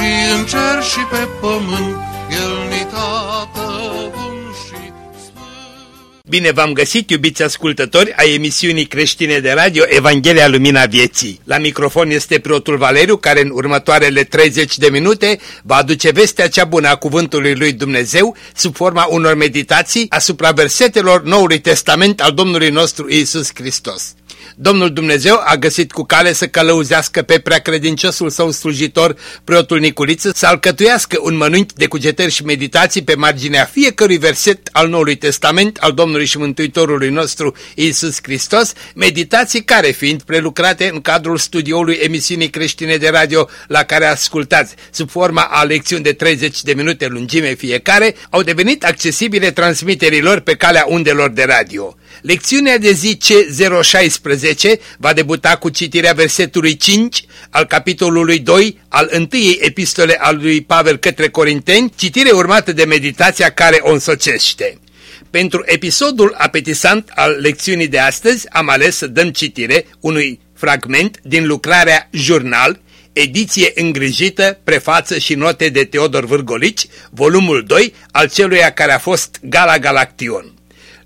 și în cer și pe pământ, El ni tată Bine v-am găsit, iubiți ascultători, a emisiunii creștine de radio Evanghelia Lumina Vieții. La microfon este preotul Valeriu, care în următoarele 30 de minute va aduce vestea cea bună a Cuvântului Lui Dumnezeu sub forma unor meditații asupra versetelor Noului Testament al Domnului nostru Isus Hristos. Domnul Dumnezeu a găsit cu cale să călăuzească pe preacredinciosul său slujitor, preotul Niculiță, să alcătuiască un mănânchi de cugetări și meditații pe marginea fiecărui verset al Noului Testament al Domnului și Mântuitorului nostru Isus Hristos, meditații care, fiind prelucrate în cadrul studioului emisiunii creștine de radio la care ascultați, sub forma a lecțiuni de 30 de minute lungime fiecare, au devenit accesibile transmiterilor pe calea undelor de radio. Lecțiunea de zi C016 va debuta cu citirea versetului 5 al capitolului 2 al întâiei epistole al lui Pavel către Corinteni, citire urmată de meditația care o însocește. Pentru episodul apetisant al lecțiunii de astăzi am ales să dăm citire unui fragment din lucrarea Jurnal, ediție îngrijită, prefață și note de Teodor Vârgolici, volumul 2 al celuia care a fost Gala Galaction.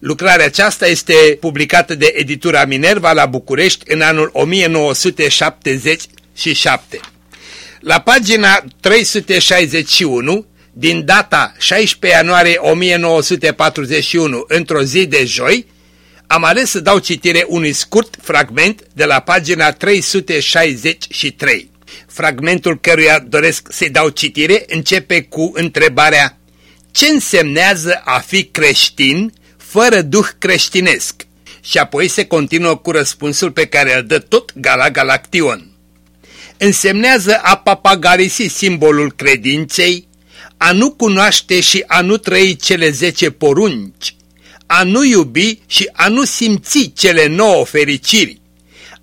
Lucrarea aceasta este publicată de editura Minerva la București în anul 1977. La pagina 361, din data 16 ianuarie 1941, într-o zi de joi, am ales să dau citire unui scurt fragment de la pagina 363. Fragmentul căruia doresc să-i dau citire începe cu întrebarea Ce însemnează a fi creștin fără duh creștinesc. Și apoi se continuă cu răspunsul pe care îl dă tot Gala Galaction. Însemnează a papagarisi simbolul credinței, a nu cunoaște și a nu trăi cele zece porunci, a nu iubi și a nu simți cele nouă fericiri,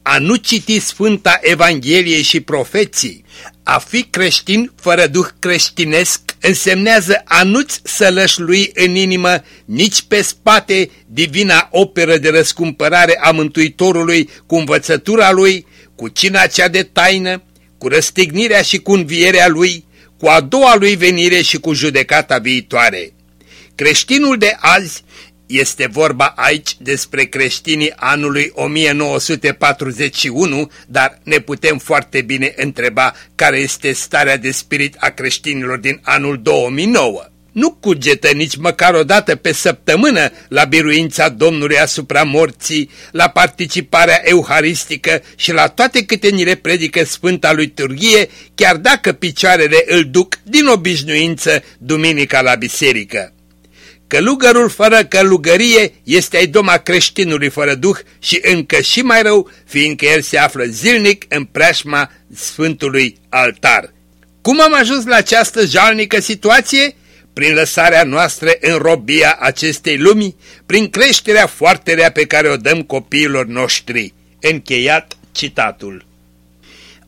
a nu citi Sfânta Evanghelie și profeții, a fi creștin fără duh creștinesc însemnează a nu-ți sălășlui în inimă nici pe spate divina operă de răscumpărare a Mântuitorului cu învățătura lui, cu cina cea de taină, cu răstignirea și cu învierea lui, cu a doua lui venire și cu judecata viitoare. Creștinul de azi este vorba aici despre creștinii anului 1941, dar ne putem foarte bine întreba care este starea de spirit a creștinilor din anul 2009. Nu cugetă nici măcar o dată pe săptămână la biruința Domnului asupra morții, la participarea euharistică și la toate câte ni le predică Sfânta lui Turghie, chiar dacă picioarele îl duc din obișnuință duminica la biserică. Călugărul fără călugărie este ai doma creștinului fără duh și încă și mai rău, fiindcă el se află zilnic în preajma Sfântului Altar. Cum am ajuns la această jalnică situație? Prin lăsarea noastră în robia acestei lumi, prin creșterea foarte rea pe care o dăm copiilor noștri. Încheiat citatul.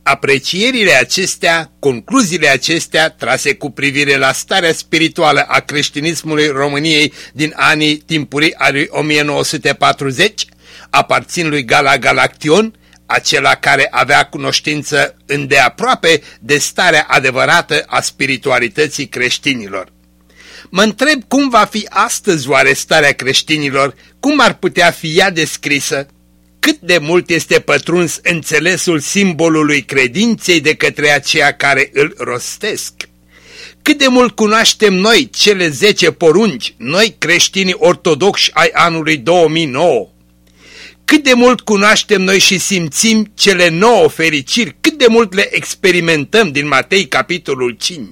Aprecierile acestea, concluziile acestea, trase cu privire la starea spirituală a creștinismului României din anii timpurii a lui 1940, aparțin lui Gala Galaction, acela care avea cunoștință îndeaproape de starea adevărată a spiritualității creștinilor. Mă întreb cum va fi astăzi oare starea creștinilor, cum ar putea fi ea descrisă? Cât de mult este pătruns înțelesul simbolului credinței de către aceia care îl rostesc. Cât de mult cunoaștem noi cele zece porunci, noi creștinii ortodoxi ai anului 2009. Cât de mult cunoaștem noi și simțim cele nouă fericiri, cât de mult le experimentăm din Matei capitolul 5.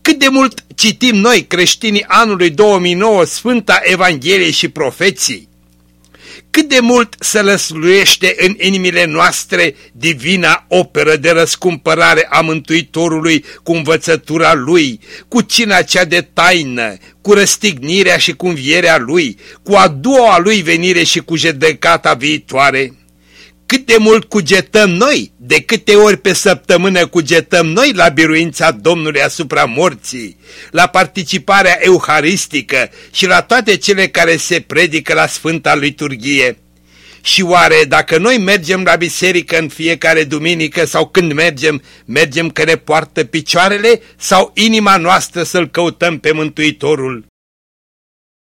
Cât de mult citim noi creștinii anului 2009 Sfânta Evanghelie și profeții cât de mult se lăsluiește în inimile noastre divina operă de răscumpărare a Mântuitorului cu învățătura Lui, cu cina cea de taină, cu răstignirea și cu învierea Lui, cu a doua Lui venire și cu jedecata viitoare cât de mult cugetăm noi, de câte ori pe săptămână cugetăm noi la biruința Domnului asupra morții, la participarea euharistică și la toate cele care se predică la Sfânta Liturghie. Și oare dacă noi mergem la biserică în fiecare duminică sau când mergem, mergem că ne poartă picioarele sau inima noastră să-L căutăm pe Mântuitorul?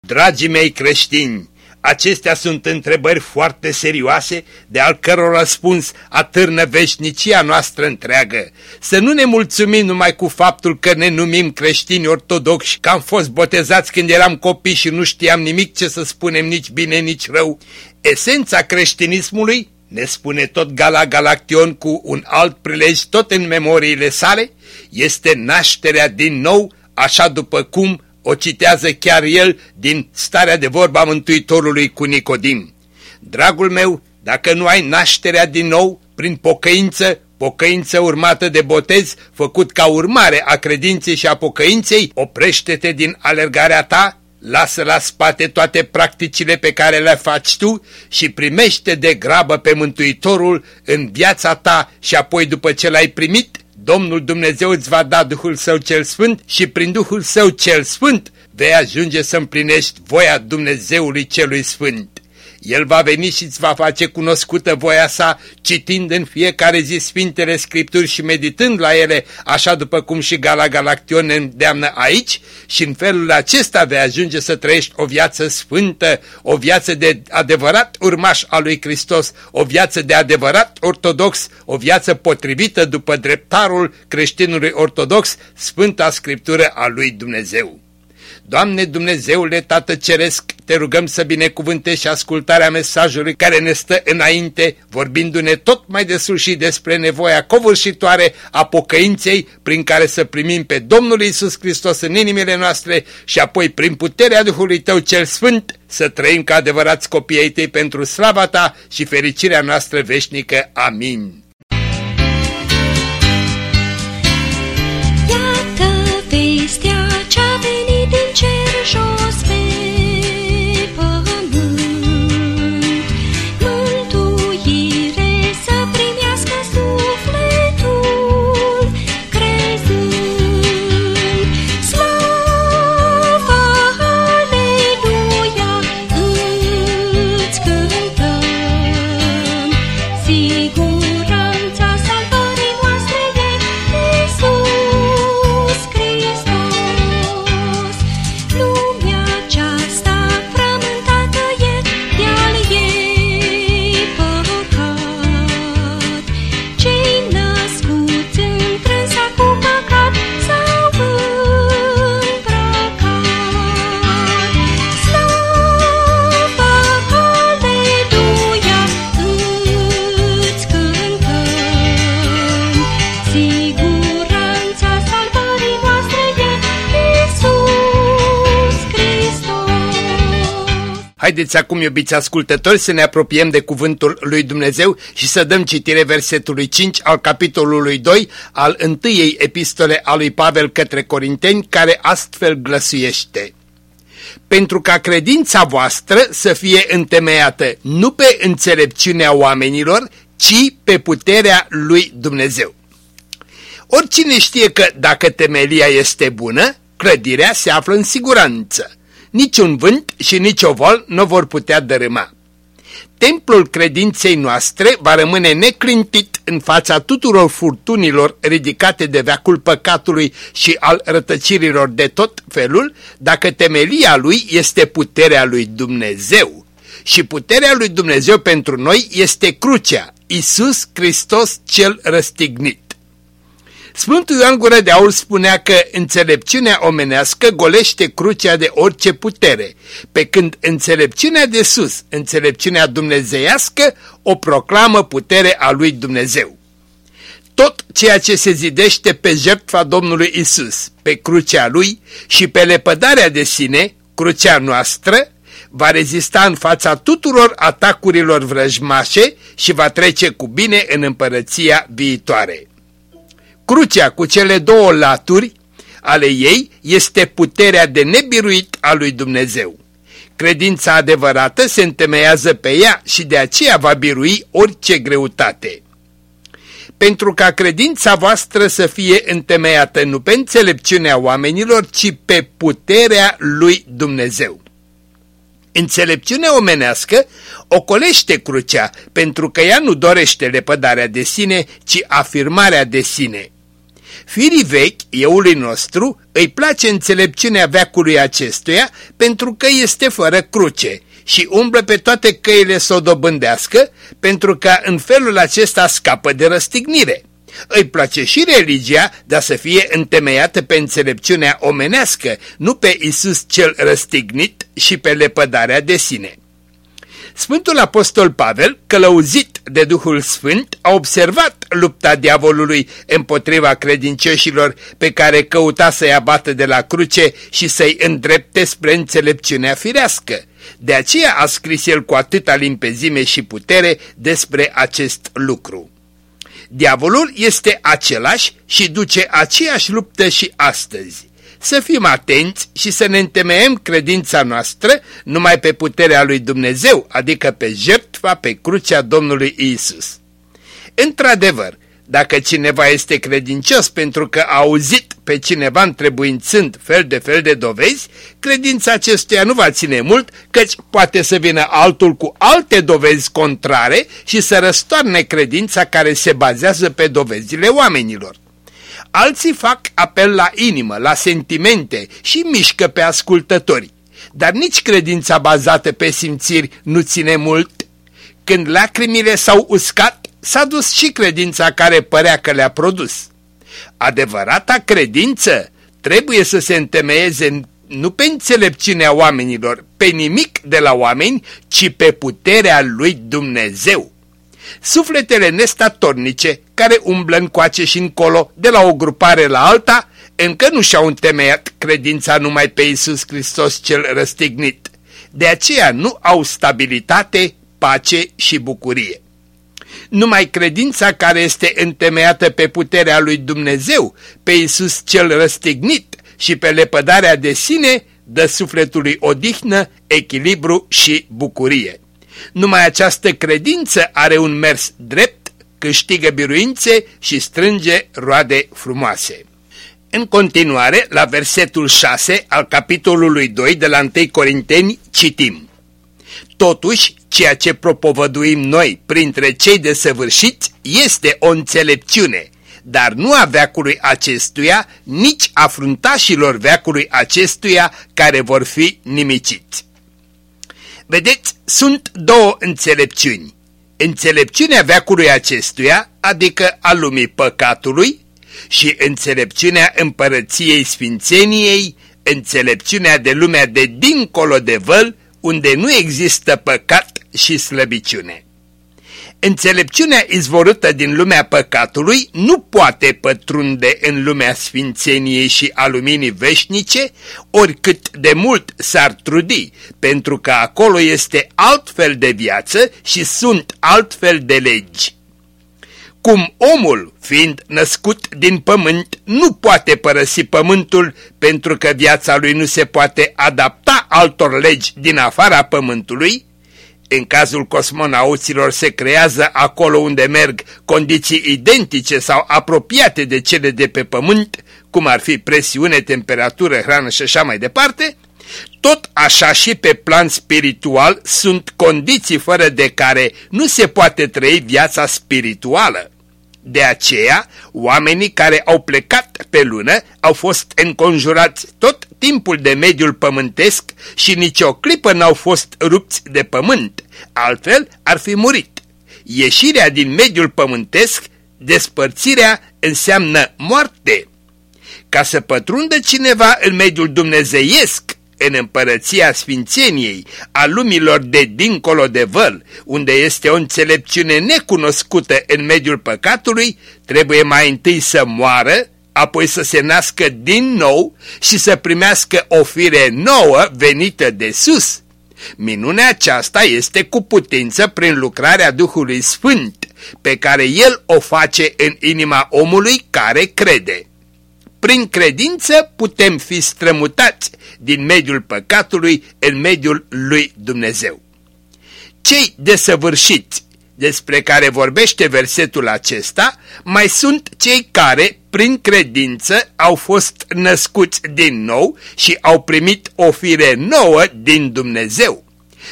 Dragii mei creștini, Acestea sunt întrebări foarte serioase, de al căror răspuns atârnă veșnicia noastră întreagă. Să nu ne mulțumim numai cu faptul că ne numim creștini ortodoxi, că am fost botezați când eram copii și nu știam nimic ce să spunem nici bine, nici rău. Esența creștinismului, ne spune tot Gala Galaction cu un alt prilej tot în memoriile sale, este nașterea din nou, așa după cum o citează chiar el din starea de vorba Mântuitorului cu Nicodim. Dragul meu, dacă nu ai nașterea din nou, prin pocăință, pocăință urmată de botez, făcut ca urmare a credinței și a pocăinței, oprește-te din alergarea ta, lasă la spate toate practicile pe care le faci tu și primește de grabă pe Mântuitorul în viața ta și apoi după ce l-ai primit, Domnul Dumnezeu îți va da Duhul Său cel Sfânt și prin Duhul Său cel Sfânt vei ajunge să împlinești voia Dumnezeului celui Sfânt. El va veni și îți va face cunoscută voia sa, citind în fiecare zi Sfintele Scripturi și meditând la ele, așa după cum și Gala Galaction ne îndeamnă aici, și în felul acesta vei ajunge să trăiești o viață sfântă, o viață de adevărat urmaș al lui Hristos, o viață de adevărat ortodox, o viață potrivită după dreptarul creștinului ortodox, Sfânta Scriptură a lui Dumnezeu. Doamne Dumnezeule Tată Ceresc, te rugăm să binecuvântești ascultarea mesajului care ne stă înainte, vorbindu-ne tot mai de sus și despre nevoia covârșitoare a pocăinței prin care să primim pe Domnul Isus Hristos în inimile noastre și apoi prin puterea Duhului Tău cel Sfânt să trăim ca adevărați copii ai Tăi pentru slava Ta și fericirea noastră veșnică. Amin. Haideți acum, iubiți ascultători, să ne apropiem de cuvântul lui Dumnezeu și să dăm citire versetului 5 al capitolului 2 al întâiei epistole a lui Pavel către Corinteni, care astfel glăsuiește. Pentru ca credința voastră să fie întemeiată nu pe înțelepciunea oamenilor, ci pe puterea lui Dumnezeu. Oricine știe că dacă temelia este bună, clădirea se află în siguranță niciun vânt și nici o vol nu vor putea dărâma. Templul credinței noastre va rămâne neclintit în fața tuturor furtunilor ridicate de veacul păcatului și al rătăcirilor de tot felul, dacă temelia lui este puterea lui Dumnezeu. Și puterea lui Dumnezeu pentru noi este crucea, Isus Hristos cel răstignit. Sfântul Ioan Gură de Aur spunea că înțelepciunea omenească golește crucea de orice putere, pe când înțelepciunea de sus, înțelepciunea dumnezeiască, o proclamă putere a lui Dumnezeu. Tot ceea ce se zidește pe jertfa Domnului Isus, pe crucea lui și pe lepădarea de sine, crucea noastră, va rezista în fața tuturor atacurilor vrăjmașe și va trece cu bine în împărăția viitoare. Crucea cu cele două laturi ale ei este puterea de nebiruit a lui Dumnezeu. Credința adevărată se întemeiază pe ea și de aceea va birui orice greutate. Pentru ca credința voastră să fie întemeiată nu pe înțelepciunea oamenilor, ci pe puterea lui Dumnezeu. Înțelepciunea omenească ocolește crucea, pentru că ea nu dorește lepădarea de sine, ci afirmarea de sine. Firii vechi, eului nostru, îi place înțelepciunea veacului acestuia pentru că este fără cruce și umblă pe toate căile să o dobândească pentru că în felul acesta scapă de răstignire. Îi place și religia, dar să fie întemeiată pe înțelepciunea omenească, nu pe Isus cel răstignit și pe lepădarea de sine. Sfântul Apostol Pavel, călăuzit de Duhul Sfânt, a observat lupta diavolului împotriva credincioșilor pe care căuta să-i abată de la cruce și să-i îndrepte spre înțelepciunea firească. De aceea a scris el cu atâta limpezime și putere despre acest lucru. Diavolul este același și duce aceeași luptă și astăzi să fim atenți și să ne întemeiem credința noastră numai pe puterea lui Dumnezeu, adică pe jertfa pe crucea Domnului Isus. Într-adevăr, dacă cineva este credincios pentru că a auzit pe cineva întrebuințând fel de fel de dovezi, credința acestuia nu va ține mult, căci poate să vină altul cu alte dovezi contrare și să răstoarne credința care se bazează pe dovezile oamenilor. Alții fac apel la inimă, la sentimente și mișcă pe ascultători. Dar nici credința bazată pe simțiri nu ține mult. Când lacrimile s-au uscat, s-a dus și credința care părea că le-a produs. Adevărata credință trebuie să se întemeieze nu pe înțelepciunea oamenilor, pe nimic de la oameni, ci pe puterea lui Dumnezeu. Sufletele nestatornice, care umblă încoace și încolo de la o grupare la alta, încă nu și-au întemeiat credința numai pe Iisus Hristos cel răstignit. De aceea nu au stabilitate, pace și bucurie. Numai credința care este întemeiată pe puterea lui Dumnezeu, pe Iisus cel răstignit și pe lepădarea de sine, dă sufletului odihnă, echilibru și bucurie. Numai această credință are un mers drept, câștigă biruințe și strânge roade frumoase. În continuare, la versetul 6 al capitolului 2 de la 1 Corinteni, citim. Totuși, ceea ce propovăduim noi printre cei desăvârșiți este o înțelepciune, dar nu a veacului acestuia, nici a fruntașilor veacului acestuia care vor fi nimiciți. Vedeți, sunt două înțelepciuni. Înțelepciunea veacului acestuia, adică a lumii păcatului, și înțelepciunea împărăției sfințeniei, înțelepciunea de lumea de dincolo de văl, unde nu există păcat și slăbiciune. Înțelepciunea izvorâtă din lumea păcatului nu poate pătrunde în lumea sfințeniei și a luminii veșnice, oricât de mult s-ar trudi, pentru că acolo este altfel de viață și sunt altfel de legi. Cum omul, fiind născut din pământ, nu poate părăsi pământul pentru că viața lui nu se poate adapta altor legi din afara pământului, în cazul cosmonauților se creează acolo unde merg condiții identice sau apropiate de cele de pe pământ, cum ar fi presiune, temperatură, hrană și așa mai departe, tot așa și pe plan spiritual sunt condiții fără de care nu se poate trăi viața spirituală. De aceea, oamenii care au plecat pe lună au fost înconjurați tot timpul de mediul pământesc și nicio clipă n-au fost rupți de pământ, altfel ar fi murit. Ieșirea din mediul pământesc, despărțirea înseamnă moarte. Ca să pătrundă cineva în mediul dumnezeiesc, în împărăția sfințeniei, a lumilor de dincolo de văl, unde este o înțelepciune necunoscută în mediul păcatului, trebuie mai întâi să moară, apoi să se nască din nou și să primească o fire nouă venită de sus. Minunea aceasta este cu putință prin lucrarea Duhului Sfânt, pe care El o face în inima omului care crede. Prin credință putem fi strămutați din mediul păcatului în mediul lui Dumnezeu. Cei desăvârșiți despre care vorbește versetul acesta, mai sunt cei care, prin credință, au fost născuți din nou și au primit o fire nouă din Dumnezeu.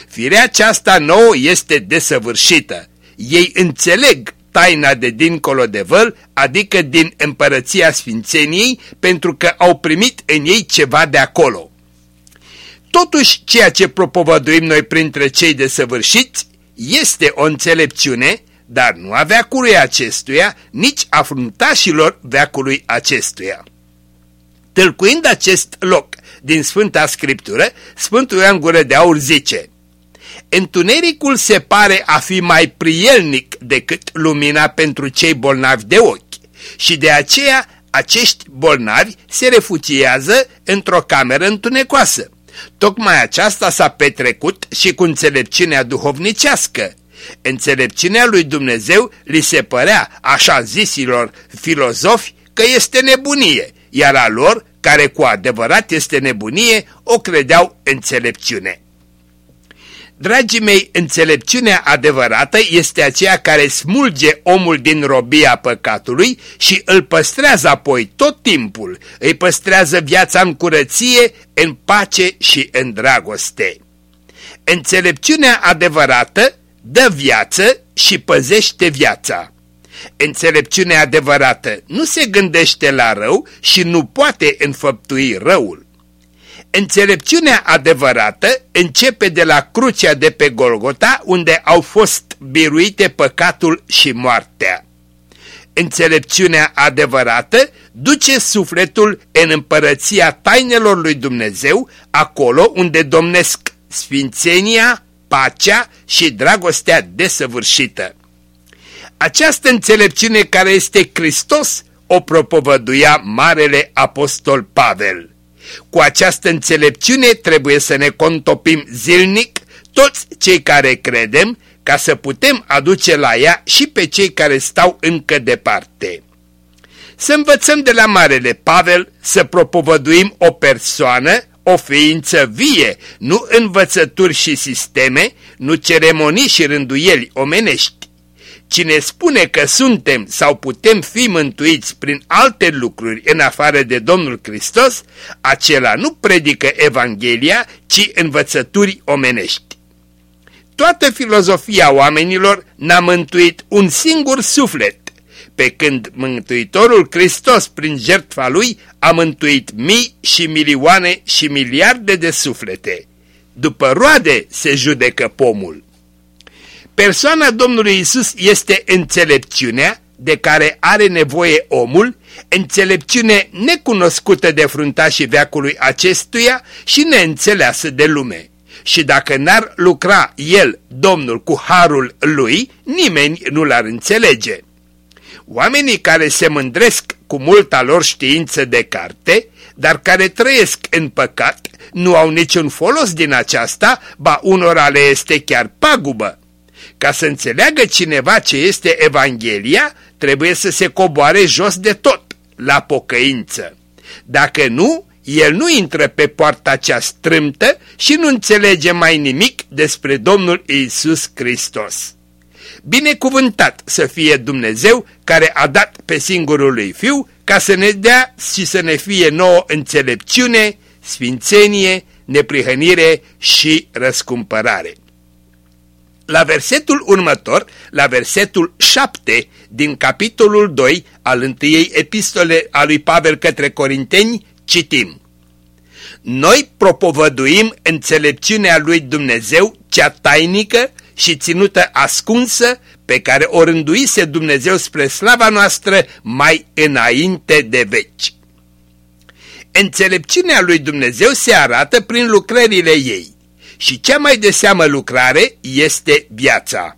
Firea aceasta nouă este desăvârșită. Ei înțeleg taina de dincolo de văl, adică din împărăția Sfințeniei, pentru că au primit în ei ceva de acolo. Totuși, ceea ce propovăduim noi printre cei desăvârșiți este o înțelepciune, dar nu a veacului acestuia, nici a fruntașilor veacului acestuia. Tâlcuind acest loc din Sfânta Scriptură, Sfântul Ioan Gură de Aur zice Întunericul se pare a fi mai prielnic decât lumina pentru cei bolnavi de ochi și de aceea acești bolnavi se refugiază într-o cameră întunecoasă. Tocmai aceasta s-a petrecut și cu înțelepciunea duhovnicească. Înțelepciunea lui Dumnezeu li se părea, așa zisilor filozofi, că este nebunie, iar a lor, care cu adevărat este nebunie, o credeau înțelepciune. Dragii mei, înțelepciunea adevărată este aceea care smulge omul din robia păcatului și îl păstrează apoi tot timpul, îi păstrează viața în curăție, în pace și în dragoste. Înțelepciunea adevărată dă viață și păzește viața. Înțelepciunea adevărată nu se gândește la rău și nu poate înfăptui răul. Înțelepciunea adevărată începe de la crucea de pe Golgota, unde au fost biruite păcatul și moartea. Înțelepciunea adevărată duce sufletul în împărăția tainelor lui Dumnezeu, acolo unde domnesc sfințenia, pacea și dragostea desăvârșită. Această înțelepciune care este Hristos o propovăduia Marele Apostol Pavel. Cu această înțelepciune trebuie să ne contopim zilnic toți cei care credem ca să putem aduce la ea și pe cei care stau încă departe. Să învățăm de la Marele Pavel să propovăduim o persoană, o ființă vie, nu învățături și sisteme, nu ceremonii și rânduieli omenești. Cine spune că suntem sau putem fi mântuiți prin alte lucruri în afară de Domnul Hristos, acela nu predică Evanghelia, ci învățături omenești. Toată filozofia oamenilor n-a mântuit un singur suflet, pe când Mântuitorul Hristos, prin jertfa Lui, a mântuit mii și milioane și miliarde de suflete. După roade se judecă pomul. Persoana Domnului Isus este înțelepciunea de care are nevoie omul, înțelepciune necunoscută de fruntașii veacului acestuia și neînțeleasă de lume. Și dacă n-ar lucra el, Domnul, cu harul lui, nimeni nu l-ar înțelege. Oamenii care se mândresc cu multa lor știință de carte, dar care trăiesc în păcat, nu au niciun folos din aceasta, ba unora le este chiar pagubă. Ca să înțeleagă cineva ce este Evanghelia, trebuie să se coboare jos de tot, la pocăință. Dacă nu, el nu intră pe poarta cea strâmtă și nu înțelege mai nimic despre Domnul Isus Hristos. Binecuvântat să fie Dumnezeu care a dat pe singurul lui Fiu ca să ne dea și să ne fie nouă înțelepciune, sfințenie, neprihănire și răscumpărare. La versetul următor, la versetul 7 din capitolul 2 al întâiei epistole a lui Pavel către Corinteni, citim Noi propovăduim înțelepciunea lui Dumnezeu, cea tainică și ținută ascunsă, pe care o rânduise Dumnezeu spre slava noastră mai înainte de veci. Înțelepciunea lui Dumnezeu se arată prin lucrările ei și cea mai de seamă lucrare este viața.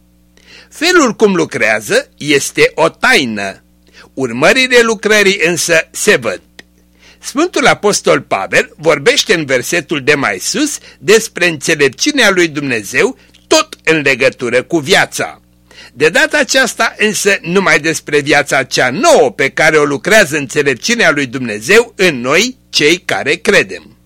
Felul cum lucrează este o taină. Urmările lucrării însă se văd. Sfântul Apostol Pavel vorbește în versetul de mai sus despre înțelepciunea lui Dumnezeu tot în legătură cu viața. De data aceasta însă numai despre viața cea nouă pe care o lucrează înțelepciunea lui Dumnezeu în noi, cei care credem.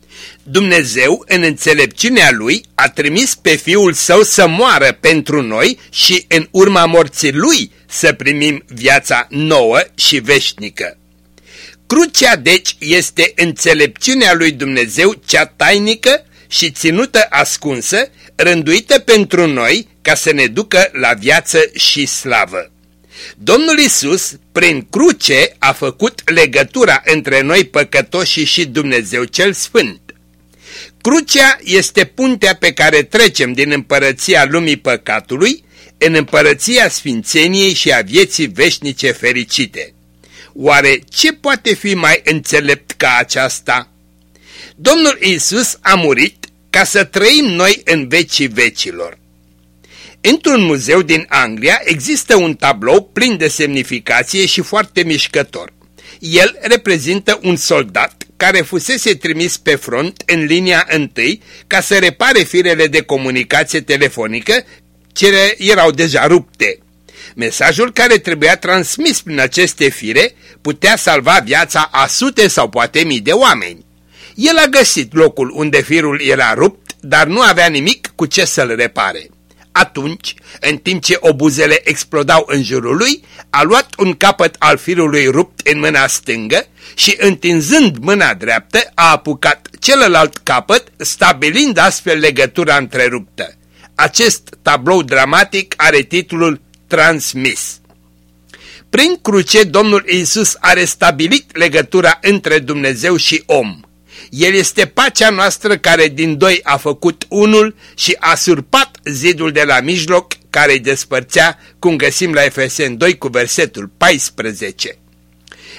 Dumnezeu, în înțelepciunea lui, a trimis pe Fiul Său să moară pentru noi și în urma morții lui să primim viața nouă și veșnică. Crucea, deci, este înțelepciunea lui Dumnezeu cea tainică și ținută ascunsă, rânduită pentru noi ca să ne ducă la viață și slavă. Domnul Isus, prin cruce, a făcut legătura între noi păcătoși și Dumnezeu cel Sfânt. Crucea este puntea pe care trecem din împărăția lumii păcatului în împărăția sfințeniei și a vieții veșnice fericite. Oare ce poate fi mai înțelept ca aceasta? Domnul Isus a murit ca să trăim noi în vecii vecilor. Într-un muzeu din Anglia există un tablou plin de semnificație și foarte mișcător. El reprezintă un soldat care fusese trimis pe front în linia întâi ca să repare firele de comunicație telefonică ce erau deja rupte. Mesajul care trebuia transmis prin aceste fire putea salva viața a sute sau poate mii de oameni. El a găsit locul unde firul era rupt, dar nu avea nimic cu ce să-l repare. Atunci, în timp ce obuzele explodau în jurul lui, a luat un capăt al firului rupt în mâna stângă și, întinzând mâna dreaptă, a apucat celălalt capăt, stabilind astfel legătura întreruptă. Acest tablou dramatic are titlul Transmis. Prin cruce, Domnul Isus a restabilit legătura între Dumnezeu și om. El este pacea noastră care din doi a făcut unul și a surpat zidul de la mijloc care îi despărțea, cum găsim la Efesen 2 cu versetul 14.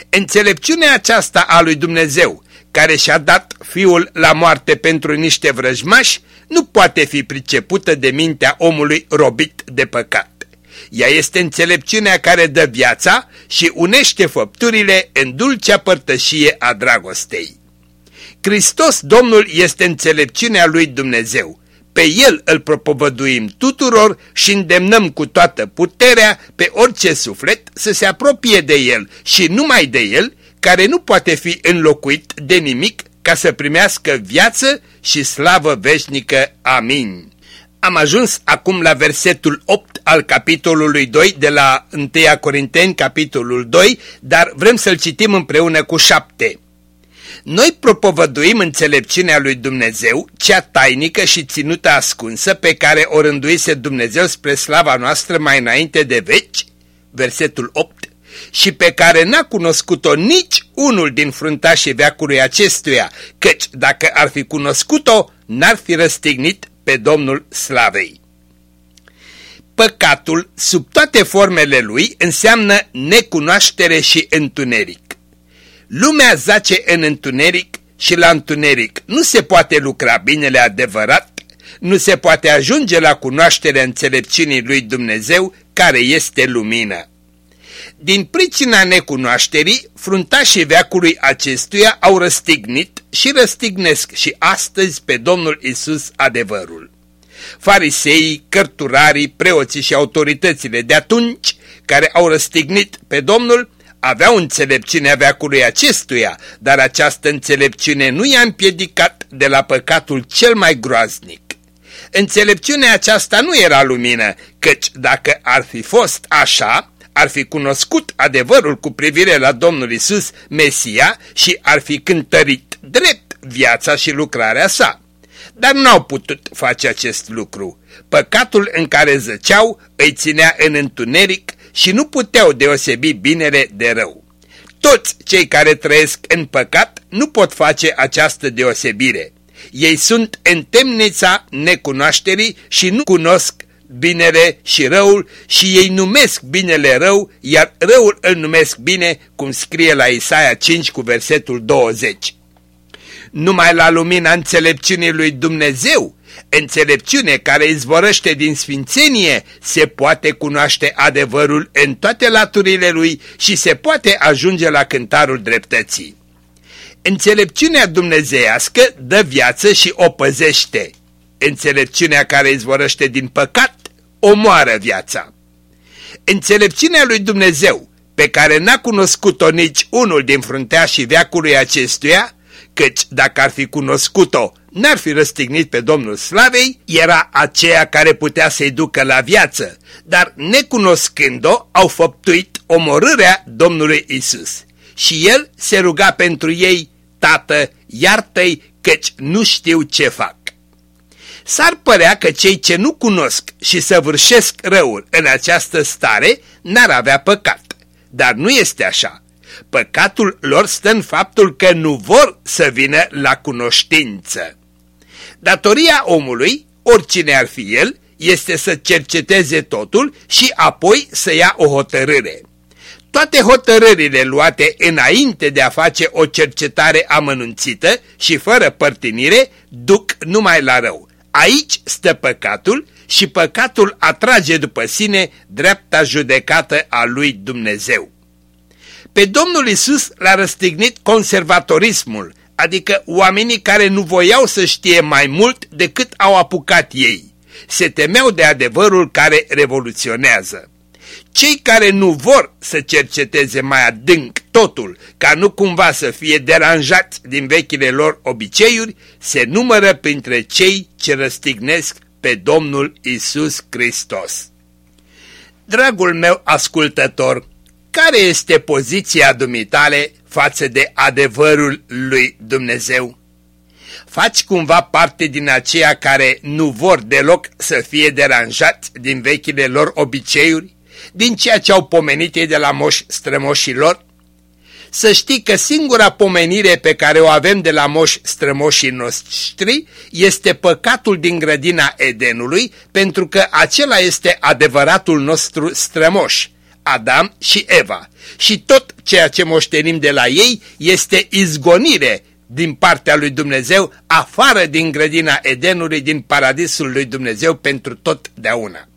Înțelepciunea aceasta a lui Dumnezeu, care și-a dat fiul la moarte pentru niște vrăjmași, nu poate fi pricepută de mintea omului robit de păcat. Ea este înțelepciunea care dă viața și unește făpturile în dulcea părtășie a dragostei. Hristos Domnul este înțelepciunea lui Dumnezeu. Pe El îl propovăduim tuturor și îndemnăm cu toată puterea pe orice suflet să se apropie de El și numai de El, care nu poate fi înlocuit de nimic ca să primească viață și slavă veșnică. Amin. Am ajuns acum la versetul 8 al capitolului 2 de la 1 Corinteni, capitolul 2, dar vrem să-l citim împreună cu 7. Noi propovăduim înțelepciunea lui Dumnezeu, cea tainică și ținută ascunsă pe care o rânduise Dumnezeu spre slava noastră mai înainte de veci, versetul 8, și pe care n-a cunoscut-o nici unul din fruntașii veacului acestuia, căci dacă ar fi cunoscut-o, n-ar fi răstignit pe Domnul Slavei. Păcatul, sub toate formele lui, înseamnă necunoaștere și întuneric. Lumea zace în întuneric și la întuneric nu se poate lucra binele adevărat, nu se poate ajunge la cunoașterea înțelepciunii lui Dumnezeu care este lumină. Din pricina necunoașterii, fruntașii veacului acestuia au răstignit și răstignesc și astăzi pe Domnul Isus adevărul. Fariseii, cărturarii, preoții și autoritățile de atunci, care au răstignit pe Domnul, aveau înțelepciunea veacului acestuia, dar această înțelepciune nu i-a împiedicat de la păcatul cel mai groaznic. Înțelepciunea aceasta nu era lumină, căci dacă ar fi fost așa, ar fi cunoscut adevărul cu privire la Domnul Isus, Mesia, și ar fi cântărit drept viața și lucrarea sa. Dar n-au putut face acest lucru. Păcatul în care zăceau îi ținea în întuneric și nu puteau deosebi binele de rău. Toți cei care trăiesc în păcat nu pot face această deosebire. Ei sunt în temnița necunoașterii și nu cunosc binele și răul și ei numesc binele rău, iar răul îl numesc bine, cum scrie la Isaia 5 cu versetul 20. Numai la lumina înțelepciunii lui Dumnezeu înțelepciune care izvorăște din sfințenie, se poate cunoaște adevărul în toate laturile lui și se poate ajunge la cântarul dreptății. Înțelepciunea dumnezeiască dă viață și o păzește. Înțelepciunea care izvorăște din păcat omoară viața. Înțelepciunea lui Dumnezeu, pe care n-a cunoscut-o nici unul din frunteașii veacului acestuia, căci dacă ar fi cunoscut-o, n-ar fi răstignit pe Domnul Slavei, era aceea care putea să-i ducă la viață, dar necunoscând-o, au făptuit omorârea Domnului Isus. Și el se ruga pentru ei, Tată, iartă-i, căci nu știu ce fac. S-ar părea că cei ce nu cunosc și săvârșesc răul în această stare n-ar avea păcat, dar nu este așa. Păcatul lor stă în faptul că nu vor să vină la cunoștință. Datoria omului, oricine ar fi el, este să cerceteze totul și apoi să ia o hotărâre. Toate hotărârile luate înainte de a face o cercetare amănunțită și fără părtinire duc numai la rău. Aici stă păcatul și păcatul atrage după sine dreapta judecată a lui Dumnezeu. Pe Domnul Isus l-a răstignit conservatorismul, adică oamenii care nu voiau să știe mai mult decât au apucat ei. Se temeau de adevărul care revoluționează. Cei care nu vor să cerceteze mai adânc totul, ca nu cumva să fie deranjați din vechile lor obiceiuri, se numără printre cei ce răstignesc pe Domnul Isus Hristos. Dragul meu ascultător, care este poziția dumitale față de adevărul lui Dumnezeu? Faci cumva parte din aceia care nu vor deloc să fie deranjați din vechile lor obiceiuri, din ceea ce au pomenit ei de la moși strămoșii lor? Să știi că singura pomenire pe care o avem de la moși strămoșii noștri este păcatul din grădina Edenului, pentru că acela este adevăratul nostru strămoș, Adam și Eva. Și tot ceea ce moștenim de la ei este izgonire din partea lui Dumnezeu afară din grădina Edenului, din paradisul lui Dumnezeu pentru totdeauna.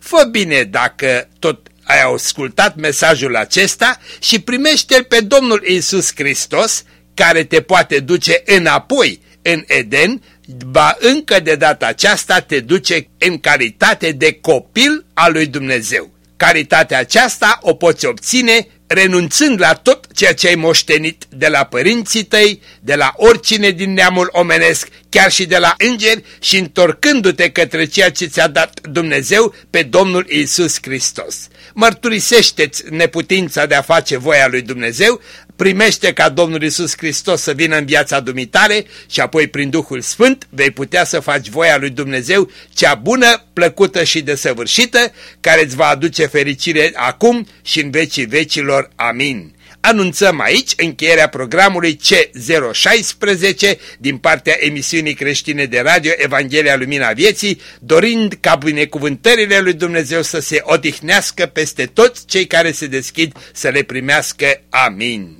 Fă bine dacă tot ai ascultat mesajul acesta și primește-L pe Domnul Isus Hristos, care te poate duce înapoi în Eden, ba încă de data aceasta te duce în calitate de copil al lui Dumnezeu. Caritatea aceasta o poți obține renunțând la tot ceea ce ai moștenit de la părinții tăi, de la oricine din neamul omenesc, chiar și de la îngeri și întorcându-te către ceea ce ți-a dat Dumnezeu pe Domnul Isus Hristos. Mărturisește-ți neputința de a face voia lui Dumnezeu, primește ca Domnul Isus Hristos să vină în viața dumitare și apoi prin Duhul Sfânt vei putea să faci voia lui Dumnezeu cea bună, plăcută și desăvârșită, care îți va aduce fericire acum și în vecii vecilor. Amin. Anunțăm aici încheierea programului C016 din partea emisiunii creștine de radio Evanghelia Lumina Vieții, dorind ca binecuvântările lui Dumnezeu să se odihnească peste toți cei care se deschid să le primească. Amin.